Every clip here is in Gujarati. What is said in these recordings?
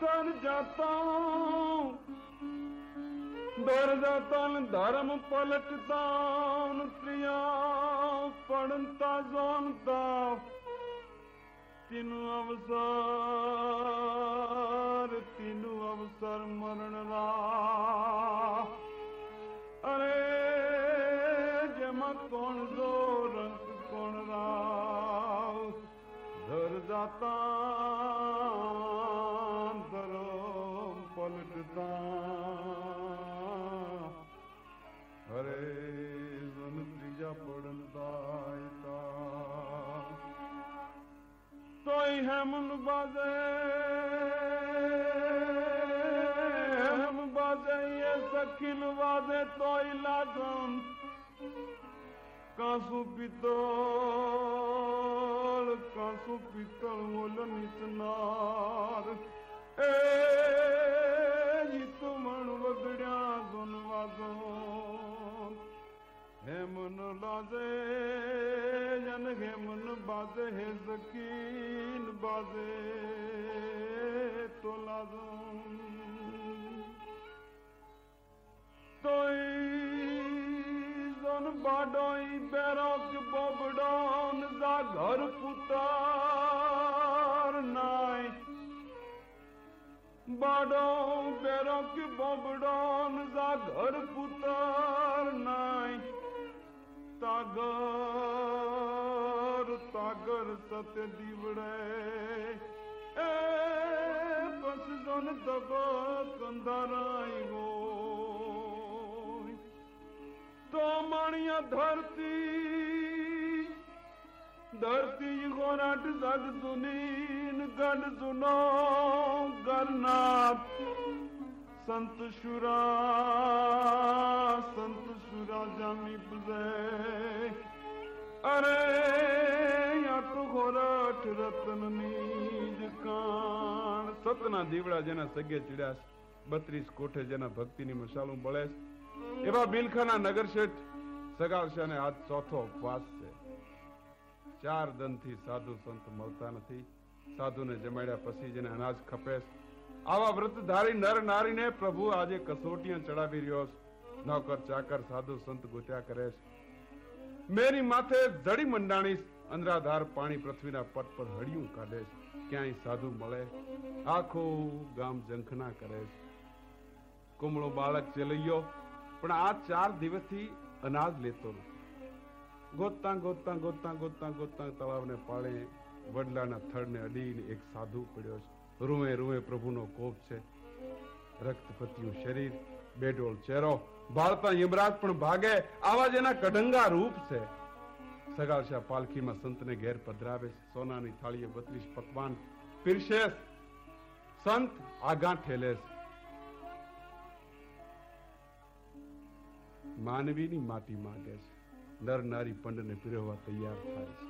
ધર જાતા દર જાતા ને ધર્મ પલટતા પ્રિયા પડતા જોનતા તીનું અવસર તીનું અવસર મરણ રા અરે જેમાં કોણ જો રંગ કોણ રાવ હેમન બાજે હેમ બાજે એ સખીન વાજે તોય લાગમ કાસુ પિત્તળ કાસુ પિત્તળ મોલ નીચનાર એ જીતુ મણ વગડ્યા જોન વાજો હેમન લાજે જન હેમન બાજે હે સકીન બાજે તો લાજો તોય જન બાડોઈ બેરોક બોબડોન જા ઘર પુતાર નાય બાડો બેરોક બોબડોન જા ઘર પુતાર નાય તાગર તાગર સત દીવડે એ પસ જન દબ કંધારાઈ ગો તો માણિયા ધરતી ધરતી ગોરાટ જગ સુનીન ગઢ સુનો ગરનાથ સંત શુરા સંત શુરા જામી બજે અરે સતના દીવડા જેના સગે ચીડ્યા બત્રીસ કોઠે જેના ભક્તિની મસાલું બળે એવા બિલખાના નગર શેઠ સગાવશાને આજ ચોથો ઉપવાસ છે. ચાર દનથી સાધુ સંત મળતા નથી. સાધુને જમાડ્યા પછી જેને અનાજ ખપે આવા આવા વ્રતધારી નર નારીને પ્રભુ આજે કસોટીਆਂ ચડાવી રહ્યો નોકર ચાકર સાધુ સંત ગોત્યા કરે મેરી માથે જડી મંડાણી અંધરાધાર પાણી પૃથ્વીના પટ પર હળિયું કાઢે છે. ક્યાંય સાધુ મળે આખું ગામ ઝંખના કરે છે. કુમળો બાળક ચેલૈયો, પણ આ ચાર દિવસથી અનાજ લેતો નથી. ગોતતા ગોતતા ગોતતા ગોતતા ગોતતા તળાવને પાળે, વડલાના થડને અડીને એક સાધુ પડ્યો છે. રૂએ રૂએ પ્રભુનો કોપ છે. રક્તપતિયું શરીર બેડોળ ચહેરો ભારતના યમરાજ પણ ભાગે. આવા જ એના કડંગા રૂપ છે. સગાવશા પાલખીમાં સંતને ઘેર પધરાવે, સોનાની થાળીએ બત્રીસ પકવાન પીરશે સંત આગા ઠેલે માનવીની માટી માગે છે. નર નારી પંડને પીરવવા તૈયાર થાય છે.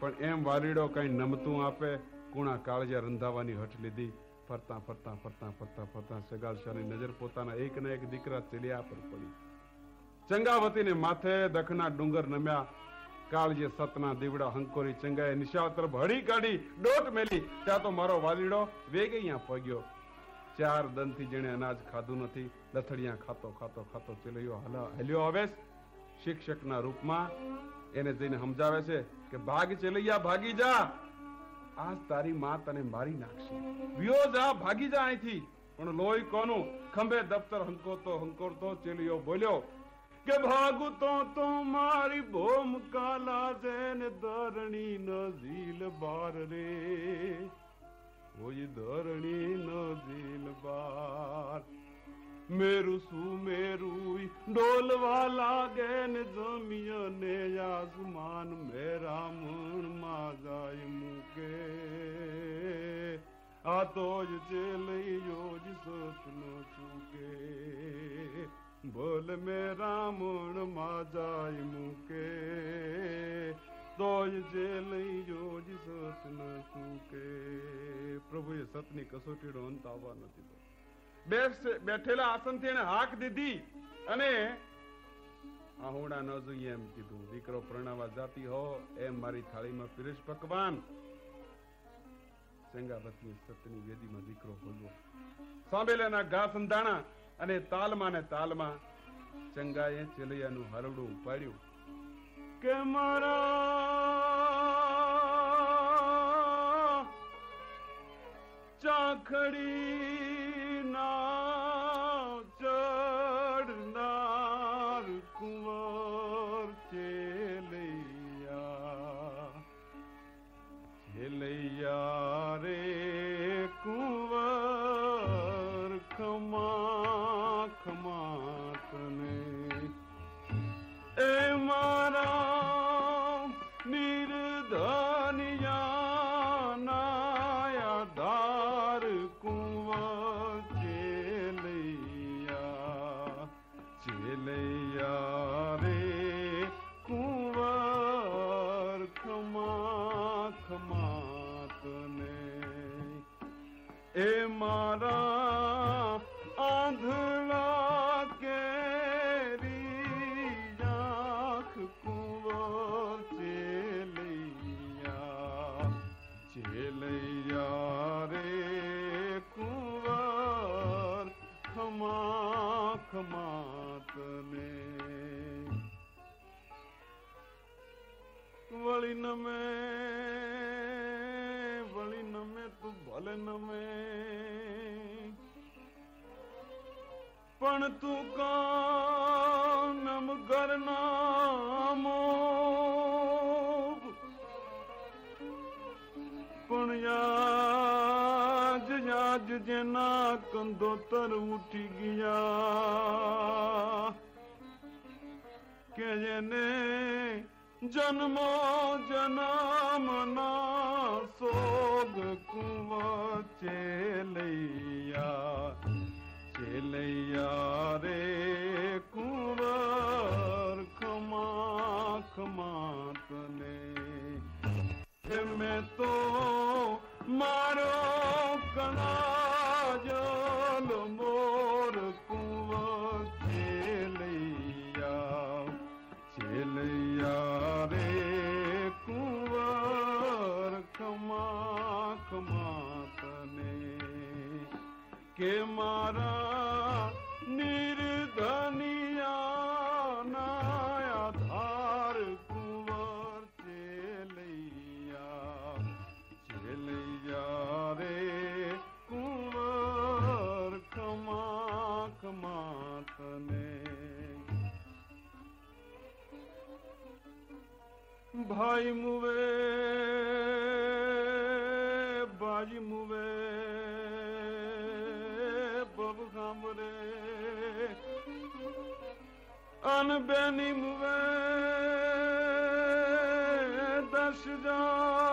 પણ એમ વારીડો કઈ નમતું આપે, કુણા કાળજા રંધાવાની હઠ લીધી, ફરતા ફરતા ફરતા ફરતા ફરતા સગાલશાની નજર પોતાના એક ને એક દીકરા ચેલિયા પર પડી. ચંગાવતીને માથે દખના ડુંગર નમ્યા કાળજે સતના દીવડા હંકોરી ચંગાએ નિશાળ તરફ હળી કાઢી ડોટ મેલી. ત્યાં તો મારો વાલીડો વેગે અહીંયા પગ્યો ચાર દનથી જેણે અનાજ ખાધું નથી, લથડિયા ખાતો ખાતો ખાતો ચેલ્યો હલા હલ્યો હવે શિક્ષકના રૂપમાં એને જઈને સમજાવે છે કે ભાગ ચેલૈયા, ભાગી જા. આજ તારી માં તને મારી નાખશે. વિયો જા, ભાગી જા અહીંથી. પણ લોહી કોનું? ખંભે દફતર હંકોતો હંકોરતો ચેલિયો બોલ્યો કે ભાગુ તો તો મારી ભોમ કાલા છે ધરણી ન ઝીલ બાર રે. ઓય ધરણી ન ઝીલ બાર. મેરુ સુમેરુ મેરું ડોલવા લાગે ને જમીય ને આસમાન મેરા મણમાં જાય મૂકે. આ તો જ ચેલૈયો જ સપનો ચૂકે. બોલ મેરા રામણમાં જાય મૂકે. તો જ ચેલૈયો જ સતનો ચૂકે પ્રભુએ સતની કસોટીનો અંત આવવા નથી બેઠેલા આસનથી એને હાક દીધી અને આહુણા ન જોઈએ એમ કીધું, દીકરો પ્રણાવા જાતી હો, એમ મારી થાળીમાં પીરસ પકવાન. ચંગાવતની સતની વેદીમાં દીકરો બોલવો સાંભેલાના ઘા સંધાણા અને તાલમાં ને તાલમાં ચંગાએ ચલૈયાનું હરવડું ઉપાડ્યું. કે મારા ચાખડી ના ભલે પણ તું કાનમ ગરનામો. પણ યાજ યાજ જેના કંદોતર ઉઠી ગયા. કે જેને જન્મો જનામના સોગ કે મારા નિર્ધનિયા ના આધાર કુંવર ચેલૈયા ચેલૈયા રે કુંવર ખમા ખમા તને ભાઈ મુવે બાજી મુવે બબ ખામરે અન બેની મુવે દશ જાય.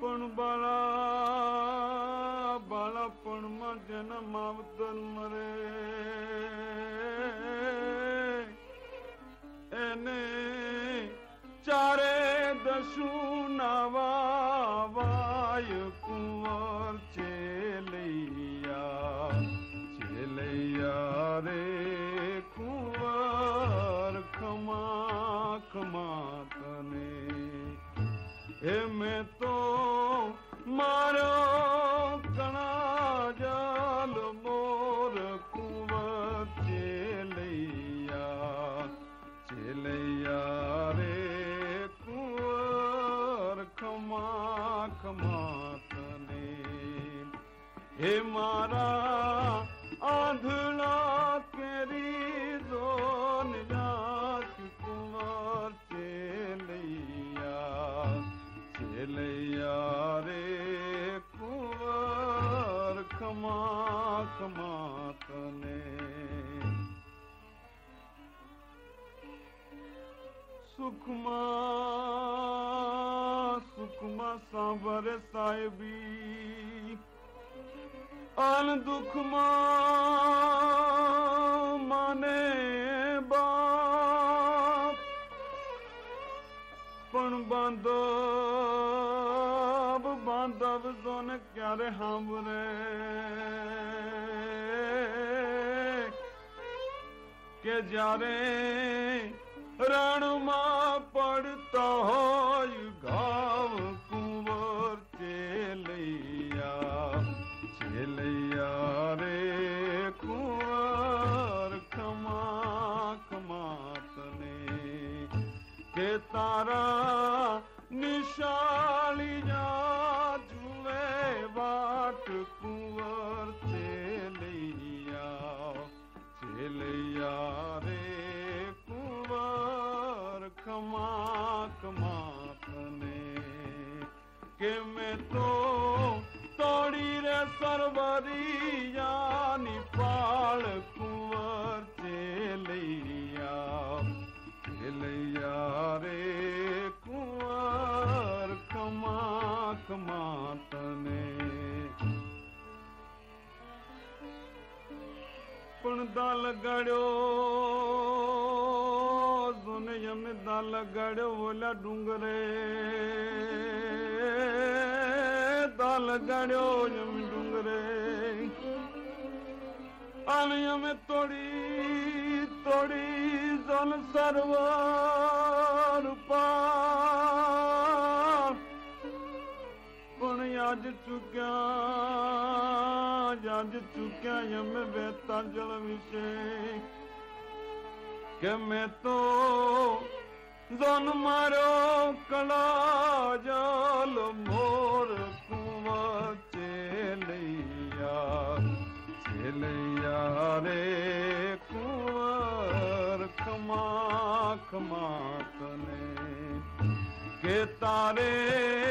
પણ બાળા, બાળાપણમાં જન્મ આવતર મરે. એને ચારે દસુ નાવા વાય હે મારા આંધળા કેરી દોન જાત કુંવર ચેલૈયા ચેલૈયા રે કુંવર ખમા ખમા તને. સુખમાં સુખમાં સાંભરે સાહેબી અન દુઃખમાં માને બાપ. પણ બાંધવ બાંધવ જોને ક્યારે સાંભળે? કે જ્યારે રણમાં પડતા હોય ભાવ તારા નિશાળી दल गड़ियो सुनी दल गड़ियो डूंगरे दल गड़ियो डूंगरे डुंगरे में तोड़ी तोड़ी जल सरव पा पुण्य आज चुकिय चुकिया चलो विशेक मारियो कड़ा मोर कुे ਕੇ ਤਾਰੇ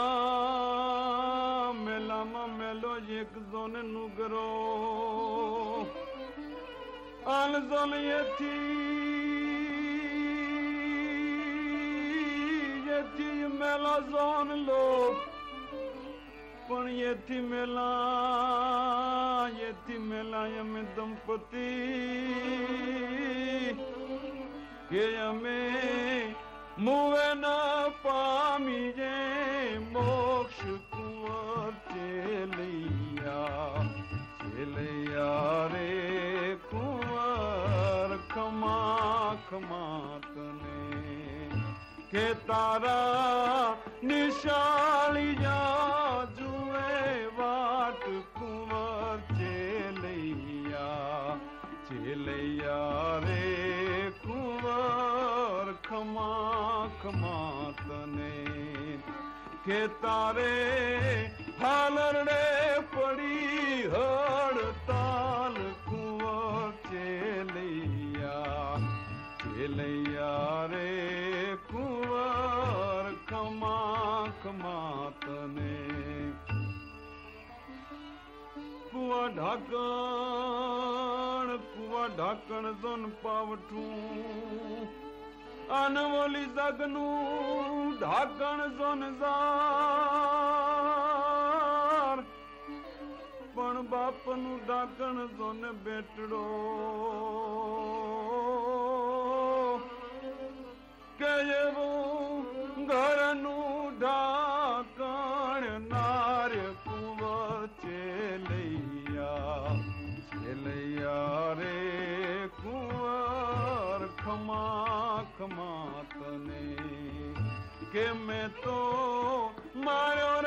મેલામાં મેલામાં મેલો એક જોને નુગરો આલ જોન એથી એથી મેલા જોન લો પણ યથી મેલા એથી મેલા અમે દંપતી કે અમે મુવે ન પામી જે મોક્ષ કુંવર ચેલૈયા ચેલૈયા રે કુંવર, ખમા ખમા તને. કે તારા નિશાળી જા કે તારે હાલરડે પડી હડતાલ કુંવર ચેલૈયા ચેલૈયા રે કુંવર ખમા માતને. કુવા ઢાકણ કુવા ઢાકણ જોન પાવઠું. અનવોલી જગનું ઢાકણ સોન જાર પણ બાપનું ઢાકણ જોન બેટડો. que me tomaron.